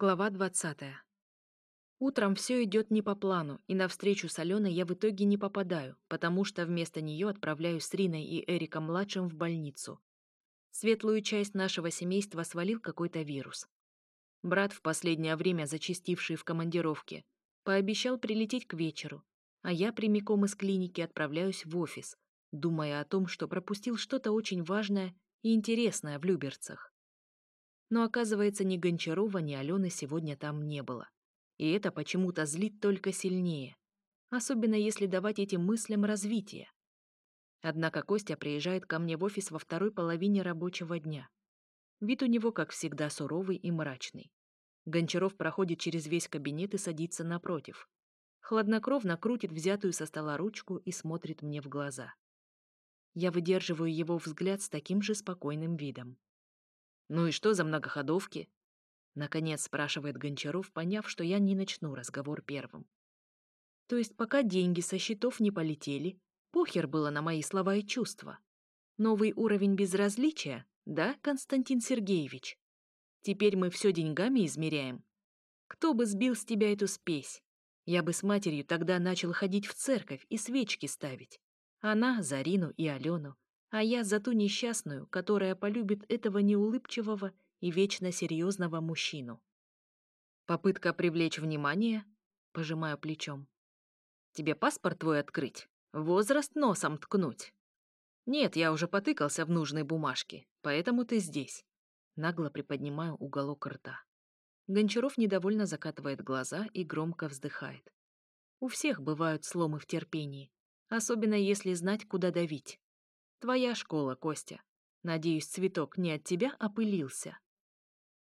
Глава 20. Утром все идет не по плану, и на встречу с Аленой я в итоге не попадаю, потому что вместо нее отправляюсь с Риной и Эриком-младшим в больницу. Светлую часть нашего семейства свалил какой-то вирус. Брат, в последнее время зачастивший в командировке, пообещал прилететь к вечеру, а я прямиком из клиники отправляюсь в офис, думая о том, что пропустил что-то очень важное и интересное в Люберцах. Но оказывается, ни Гончарова, ни Алены сегодня там не было. И это почему-то злит только сильнее. Особенно если давать этим мыслям развитие. Однако Костя приезжает ко мне в офис во второй половине рабочего дня. Вид у него, как всегда, суровый и мрачный. Гончаров проходит через весь кабинет и садится напротив. Хладнокровно крутит взятую со стола ручку и смотрит мне в глаза. Я выдерживаю его взгляд с таким же спокойным видом. «Ну и что за многоходовки?» Наконец спрашивает Гончаров, поняв, что я не начну разговор первым. То есть пока деньги со счетов не полетели, похер было на мои слова и чувства. Новый уровень безразличия, да, Константин Сергеевич? Теперь мы все деньгами измеряем. Кто бы сбил с тебя эту спесь? Я бы с матерью тогда начал ходить в церковь и свечки ставить. Она, Зарину и Алену а я зато несчастную, которая полюбит этого неулыбчивого и вечно серьезного мужчину. Попытка привлечь внимание, пожимаю плечом. Тебе паспорт твой открыть, возраст носом ткнуть. Нет, я уже потыкался в нужной бумажке, поэтому ты здесь. Нагло приподнимаю уголок рта. Гончаров недовольно закатывает глаза и громко вздыхает. У всех бывают сломы в терпении, особенно если знать, куда давить. Твоя школа, Костя. Надеюсь, цветок не от тебя опылился».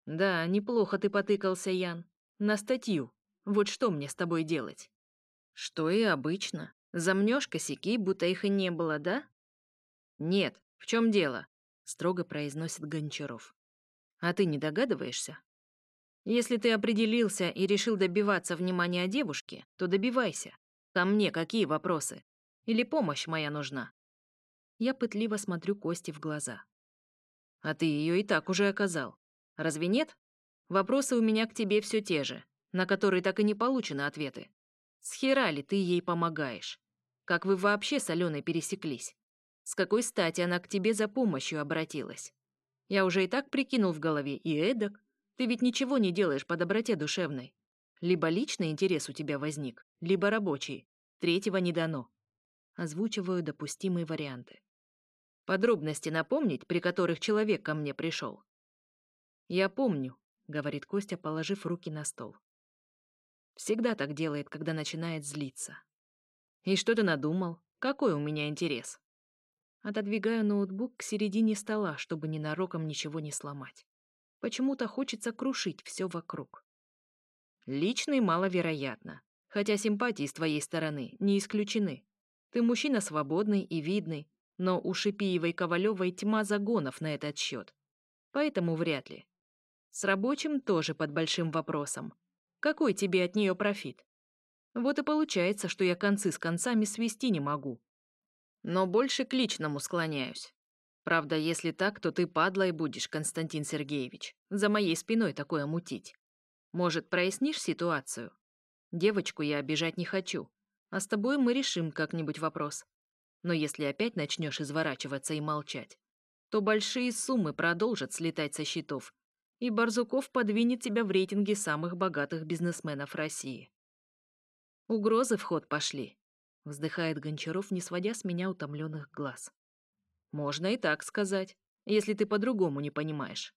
«Да, неплохо ты потыкался, Ян. На статью. Вот что мне с тобой делать?» «Что и обычно. Замнёшь косяки, будто их и не было, да?» «Нет. В чём дело?» — строго произносит Гончаров. «А ты не догадываешься?» «Если ты определился и решил добиваться внимания девушки, то добивайся. Ко мне какие вопросы? Или помощь моя нужна?» Я пытливо смотрю Кости в глаза. «А ты ее и так уже оказал. Разве нет? Вопросы у меня к тебе все те же, на которые так и не получены ответы. С хера ли ты ей помогаешь? Как вы вообще с Аленой пересеклись? С какой стати она к тебе за помощью обратилась? Я уже и так прикинул в голове и эдак. Ты ведь ничего не делаешь по доброте душевной. Либо личный интерес у тебя возник, либо рабочий. Третьего не дано». Озвучиваю допустимые варианты. Подробности напомнить, при которых человек ко мне пришел?» «Я помню», — говорит Костя, положив руки на стол. Всегда так делает, когда начинает злиться. «И что ты надумал? Какой у меня интерес?» Отодвигаю ноутбук к середине стола, чтобы ненароком ничего не сломать. Почему-то хочется крушить все вокруг. Личный маловероятно, хотя симпатии с твоей стороны не исключены. Ты мужчина свободный и видный, но у Шипиевой и Ковалева тьма загонов на этот счет. Поэтому вряд ли. С рабочим тоже под большим вопросом. Какой тебе от нее профит? Вот и получается, что я концы с концами свести не могу. Но больше к личному склоняюсь. Правда, если так, то ты падлой будешь, Константин Сергеевич. За моей спиной такое мутить. Может, прояснишь ситуацию? Девочку я обижать не хочу. А с тобой мы решим как-нибудь вопрос. Но если опять начнешь изворачиваться и молчать, то большие суммы продолжат слетать со счетов, и Барзуков подвинет тебя в рейтинге самых богатых бизнесменов России. Угрозы в ход пошли, вздыхает Гончаров, не сводя с меня утомленных глаз. Можно и так сказать, если ты по-другому не понимаешь.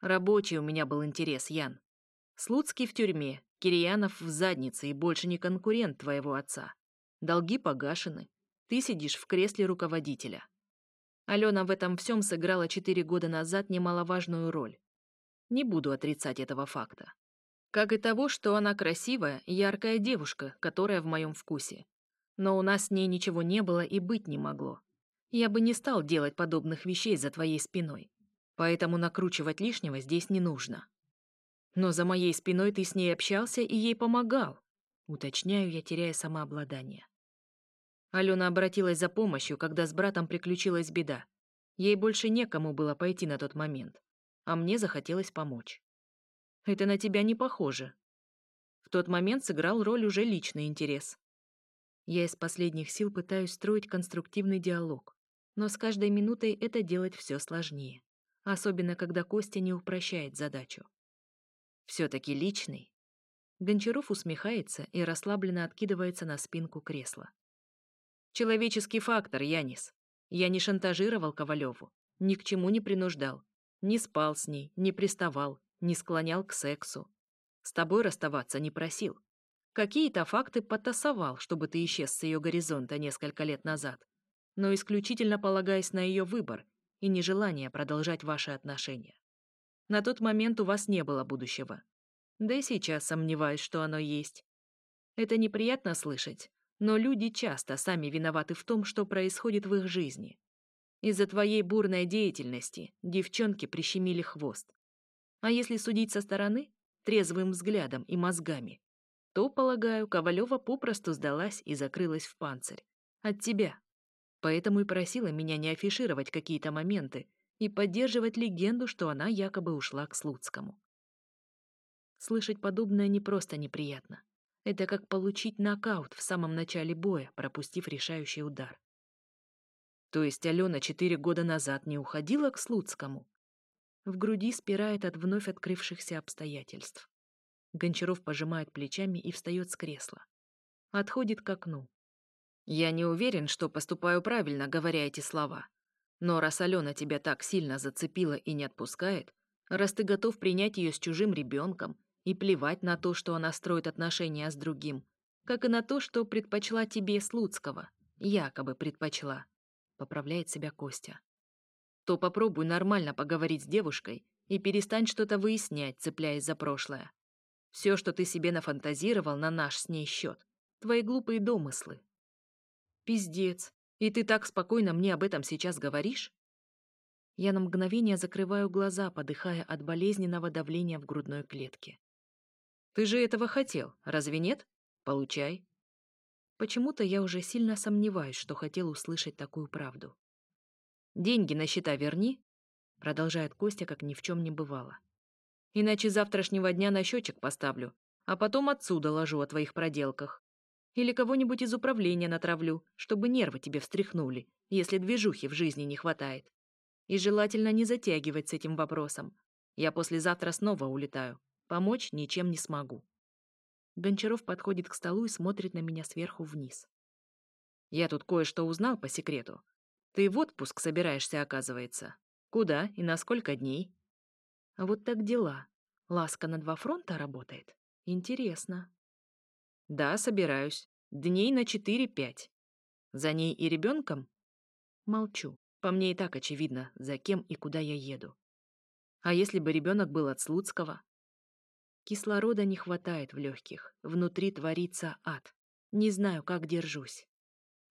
Рабочий у меня был интерес, Ян. Слуцкий в тюрьме, Кирьянов в заднице и больше не конкурент твоего отца. Долги погашены, ты сидишь в кресле руководителя. Алена в этом всем сыграла четыре года назад немаловажную роль. Не буду отрицать этого факта. Как и того, что она красивая, яркая девушка, которая в моем вкусе. Но у нас с ней ничего не было и быть не могло. Я бы не стал делать подобных вещей за твоей спиной. Поэтому накручивать лишнего здесь не нужно. Но за моей спиной ты с ней общался и ей помогал. Уточняю я, теряя самообладание. Алена обратилась за помощью, когда с братом приключилась беда. Ей больше некому было пойти на тот момент, а мне захотелось помочь. «Это на тебя не похоже». В тот момент сыграл роль уже личный интерес. Я из последних сил пытаюсь строить конструктивный диалог, но с каждой минутой это делать все сложнее, особенно когда Костя не упрощает задачу. «Все-таки личный?» Гончаров усмехается и расслабленно откидывается на спинку кресла. Человеческий фактор, Янис. Я не шантажировал Ковалеву, ни к чему не принуждал, не спал с ней, не приставал, не склонял к сексу. С тобой расставаться не просил. Какие-то факты потасовал, чтобы ты исчез с ее горизонта несколько лет назад, но исключительно полагаясь на ее выбор и нежелание продолжать ваши отношения. На тот момент у вас не было будущего. Да и сейчас сомневаюсь, что оно есть. Это неприятно слышать, но люди часто сами виноваты в том, что происходит в их жизни. Из-за твоей бурной деятельности девчонки прищемили хвост. А если судить со стороны, трезвым взглядом и мозгами, то, полагаю, Ковалева попросту сдалась и закрылась в панцирь. От тебя. Поэтому и просила меня не афишировать какие-то моменты и поддерживать легенду, что она якобы ушла к Слуцкому. Слышать подобное не просто неприятно. Это как получить нокаут в самом начале боя, пропустив решающий удар. То есть Алена четыре года назад не уходила к Слуцкому? В груди спирает от вновь открывшихся обстоятельств. Гончаров пожимает плечами и встает с кресла. Отходит к окну. «Я не уверен, что поступаю правильно, говоря эти слова. Но раз Алена тебя так сильно зацепила и не отпускает, раз ты готов принять ее с чужим ребенком, и плевать на то, что она строит отношения с другим, как и на то, что предпочла тебе Слуцкого. Якобы предпочла. Поправляет себя Костя. То попробуй нормально поговорить с девушкой и перестань что-то выяснять, цепляясь за прошлое. Все, что ты себе нафантазировал на наш с ней счет, твои глупые домыслы. Пиздец. И ты так спокойно мне об этом сейчас говоришь? Я на мгновение закрываю глаза, подыхая от болезненного давления в грудной клетке. Ты же этого хотел, разве нет? Получай. Почему-то я уже сильно сомневаюсь, что хотел услышать такую правду. Деньги на счета верни, продолжает Костя, как ни в чем не бывало. Иначе завтрашнего дня на счетчик поставлю, а потом отцу доложу о твоих проделках. Или кого-нибудь из управления натравлю, чтобы нервы тебе встряхнули, если движухи в жизни не хватает. И желательно не затягивать с этим вопросом. Я послезавтра снова улетаю. Помочь ничем не смогу. Гончаров подходит к столу и смотрит на меня сверху вниз. Я тут кое-что узнал по секрету. Ты в отпуск собираешься, оказывается. Куда и на сколько дней? Вот так дела. Ласка на два фронта работает. Интересно. Да, собираюсь. Дней на 4-5. За ней и ребенком? Молчу. По мне и так очевидно, за кем и куда я еду. А если бы ребенок был от Слуцкого? Кислорода не хватает в легких. Внутри творится ад. Не знаю, как держусь.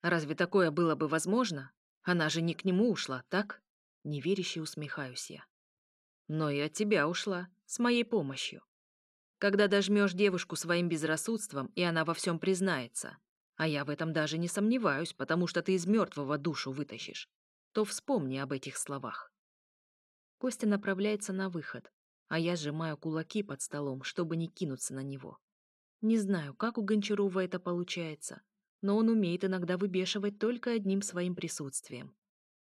Разве такое было бы возможно? Она же не к нему ушла, так? Неверяще усмехаюсь я. Но и от тебя ушла, с моей помощью. Когда дожмешь девушку своим безрассудством, и она во всем признается, а я в этом даже не сомневаюсь, потому что ты из мертвого душу вытащишь, то вспомни об этих словах. Костя направляется на выход, а я сжимаю кулаки под столом, чтобы не кинуться на него. Не знаю, как у Гончарова это получается, но он умеет иногда выбешивать только одним своим присутствием.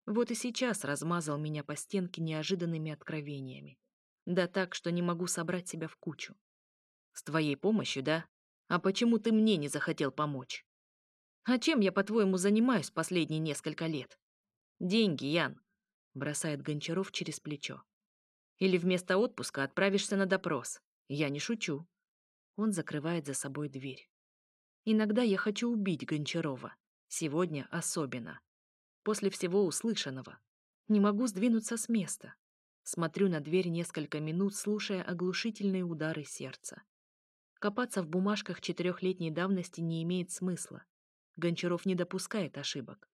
Вот и сейчас размазал меня по стенке неожиданными откровениями. Да так, что не могу собрать себя в кучу. С твоей помощью, да? А почему ты мне не захотел помочь? А чем я, по-твоему, занимаюсь последние несколько лет? Деньги, Ян, бросает Гончаров через плечо. Или вместо отпуска отправишься на допрос. Я не шучу. Он закрывает за собой дверь. Иногда я хочу убить Гончарова. Сегодня особенно. После всего услышанного. Не могу сдвинуться с места. Смотрю на дверь несколько минут, слушая оглушительные удары сердца. Копаться в бумажках четырехлетней давности не имеет смысла. Гончаров не допускает ошибок.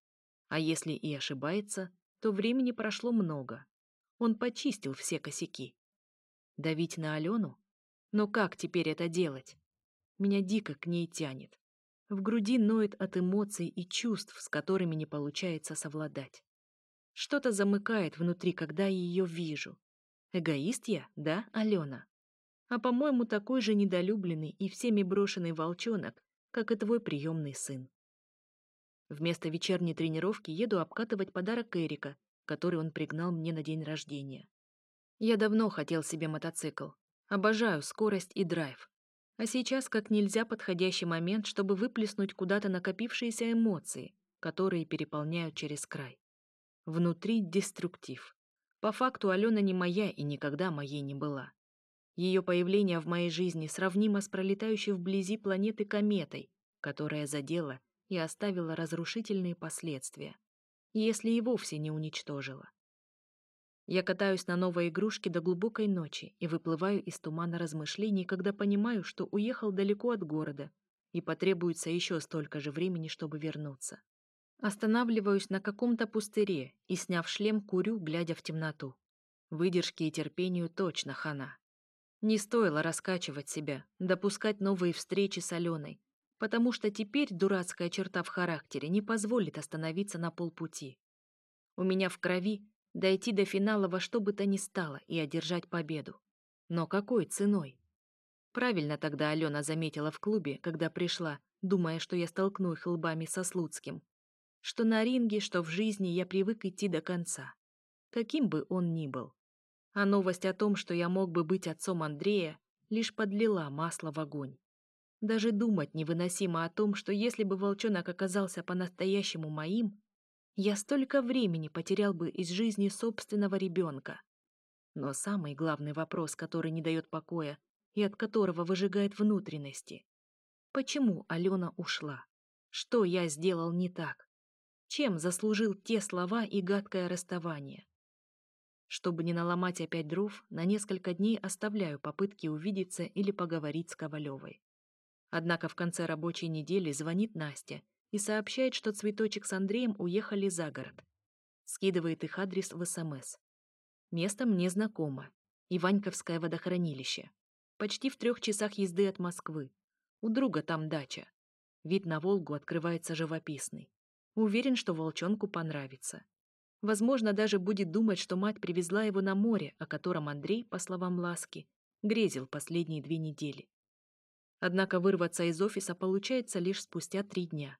А если и ошибается, то времени прошло много, он почистил все косяки. Давить на Алену? Но как теперь это делать? Меня дико к ней тянет. В груди ноет от эмоций и чувств, с которыми не получается совладать. Что-то замыкает внутри, когда я ее вижу. Эгоист я, да, Алена? А по-моему, такой же недолюбленный и всеми брошенный волчонок, как и твой приемный сын. Вместо вечерней тренировки еду обкатывать подарок Эрика который он пригнал мне на день рождения. Я давно хотел себе мотоцикл. Обожаю скорость и драйв. А сейчас как нельзя подходящий момент, чтобы выплеснуть куда-то накопившиеся эмоции, которые переполняют через край. Внутри деструктив. По факту Алена не моя и никогда моей не была. Ее появление в моей жизни сравнимо с пролетающей вблизи планеты кометой, которая задела и оставила разрушительные последствия если и вовсе не уничтожила. Я катаюсь на новой игрушке до глубокой ночи и выплываю из тумана размышлений, когда понимаю, что уехал далеко от города, и потребуется еще столько же времени, чтобы вернуться. Останавливаюсь на каком-то пустыре и, сняв шлем, курю, глядя в темноту. Выдержки и терпению точно хана. Не стоило раскачивать себя, допускать новые встречи с Аленой, потому что теперь дурацкая черта в характере не позволит остановиться на полпути. У меня в крови дойти до финала во что бы то ни стало и одержать победу. Но какой ценой? Правильно тогда Алена заметила в клубе, когда пришла, думая, что я столкну их лбами со Слуцким. Что на ринге, что в жизни я привык идти до конца. Каким бы он ни был. А новость о том, что я мог бы быть отцом Андрея, лишь подлила масло в огонь. Даже думать невыносимо о том, что если бы волчонок оказался по-настоящему моим, я столько времени потерял бы из жизни собственного ребенка. Но самый главный вопрос, который не дает покоя и от которого выжигает внутренности. Почему Алена ушла? Что я сделал не так? Чем заслужил те слова и гадкое расставание? Чтобы не наломать опять дров, на несколько дней оставляю попытки увидеться или поговорить с Ковалевой. Однако в конце рабочей недели звонит Настя и сообщает, что Цветочек с Андреем уехали за город. Скидывает их адрес в СМС. Эм Место мне знакомо. Иваньковское водохранилище. Почти в трех часах езды от Москвы. У друга там дача. Вид на Волгу открывается живописный. Уверен, что волчонку понравится. Возможно, даже будет думать, что мать привезла его на море, о котором Андрей, по словам Ласки, грезил последние две недели. Однако вырваться из офиса получается лишь спустя три дня.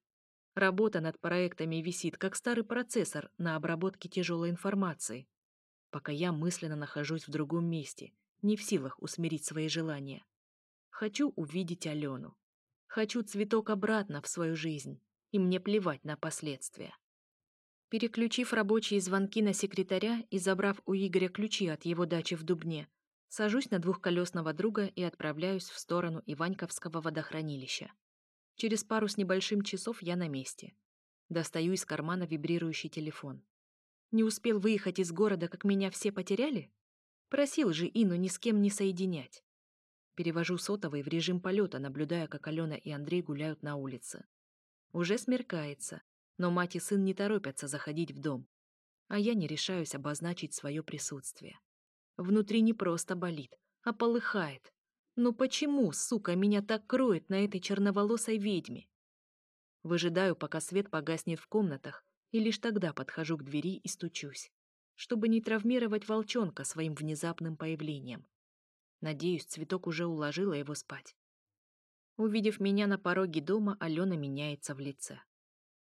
Работа над проектами висит, как старый процессор на обработке тяжелой информации. Пока я мысленно нахожусь в другом месте, не в силах усмирить свои желания. Хочу увидеть Алену. Хочу цветок обратно в свою жизнь, и мне плевать на последствия. Переключив рабочие звонки на секретаря и забрав у Игоря ключи от его дачи в Дубне, Сажусь на двухколесного друга и отправляюсь в сторону Иваньковского водохранилища. Через пару с небольшим часов я на месте. Достаю из кармана вибрирующий телефон. Не успел выехать из города, как меня все потеряли? Просил же Ину ни с кем не соединять. Перевожу сотовый в режим полета, наблюдая, как Алена и Андрей гуляют на улице. Уже смеркается, но мать и сын не торопятся заходить в дом. А я не решаюсь обозначить свое присутствие. Внутри не просто болит, а полыхает. Ну почему, сука, меня так кроет на этой черноволосой ведьме? Выжидаю, пока свет погаснет в комнатах, и лишь тогда подхожу к двери и стучусь, чтобы не травмировать волчонка своим внезапным появлением. Надеюсь, цветок уже уложила его спать. Увидев меня на пороге дома, Алена меняется в лице.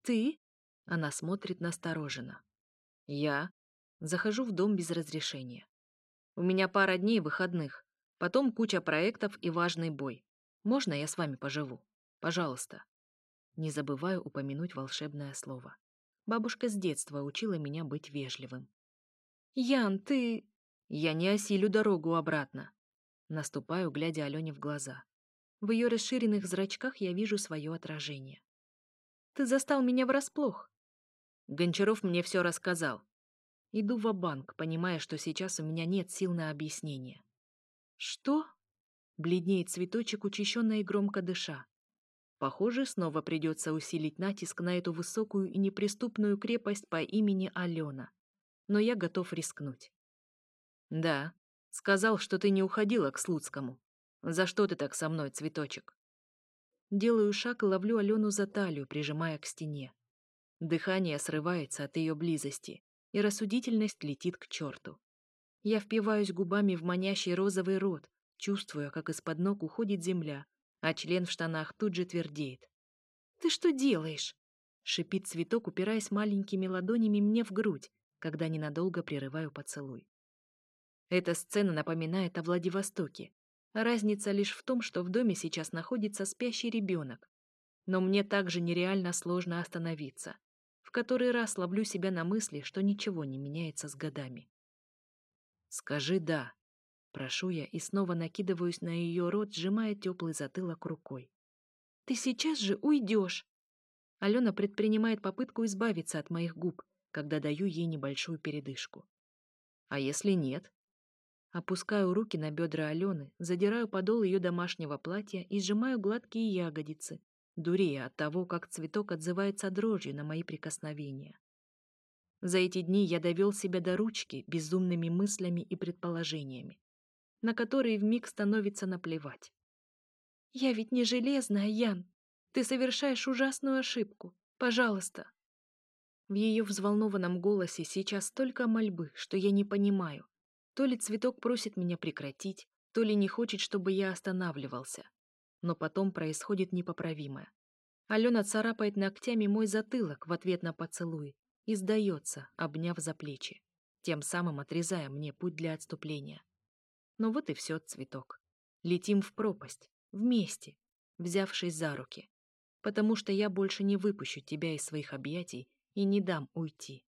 «Ты?» Она смотрит настороженно. «Я?» Захожу в дом без разрешения. У меня пара дней выходных, потом куча проектов и важный бой. Можно я с вами поживу? Пожалуйста. Не забываю упомянуть волшебное слово. Бабушка с детства учила меня быть вежливым. «Ян, ты...» «Я не осилю дорогу обратно». Наступаю, глядя Алене в глаза. В ее расширенных зрачках я вижу свое отражение. «Ты застал меня врасплох». Гончаров мне все рассказал. Иду в банк понимая, что сейчас у меня нет сил на объяснение. «Что?» — бледнеет цветочек, учащенно и громко дыша. Похоже, снова придется усилить натиск на эту высокую и неприступную крепость по имени Алена. Но я готов рискнуть. «Да», — сказал, что ты не уходила к Слуцкому. «За что ты так со мной, цветочек?» Делаю шаг и ловлю Алену за талию, прижимая к стене. Дыхание срывается от ее близости и рассудительность летит к черту. Я впиваюсь губами в манящий розовый рот, чувствуя, как из-под ног уходит земля, а член в штанах тут же твердеет. «Ты что делаешь?» — шипит цветок, упираясь маленькими ладонями мне в грудь, когда ненадолго прерываю поцелуй. Эта сцена напоминает о Владивостоке. Разница лишь в том, что в доме сейчас находится спящий ребенок. Но мне также нереально сложно остановиться который раз ловлю себя на мысли, что ничего не меняется с годами. «Скажи «да», — прошу я и снова накидываюсь на ее рот, сжимая теплый затылок рукой. «Ты сейчас же уйдешь!» Алена предпринимает попытку избавиться от моих губ, когда даю ей небольшую передышку. «А если нет?» Опускаю руки на бедра Алены, задираю подол ее домашнего платья и сжимаю гладкие ягодицы, дурея от того, как цветок отзывается дрожью на мои прикосновения. За эти дни я довел себя до ручки безумными мыслями и предположениями, на которые вмиг становится наплевать. «Я ведь не железная, Ян! Ты совершаешь ужасную ошибку! Пожалуйста!» В ее взволнованном голосе сейчас столько мольбы, что я не понимаю. То ли цветок просит меня прекратить, то ли не хочет, чтобы я останавливался но потом происходит непоправимое. Алена царапает ногтями мой затылок в ответ на поцелуй и сдается, обняв за плечи, тем самым отрезая мне путь для отступления. Но вот и все, цветок. Летим в пропасть, вместе, взявшись за руки, потому что я больше не выпущу тебя из своих объятий и не дам уйти.